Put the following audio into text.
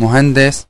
مهندس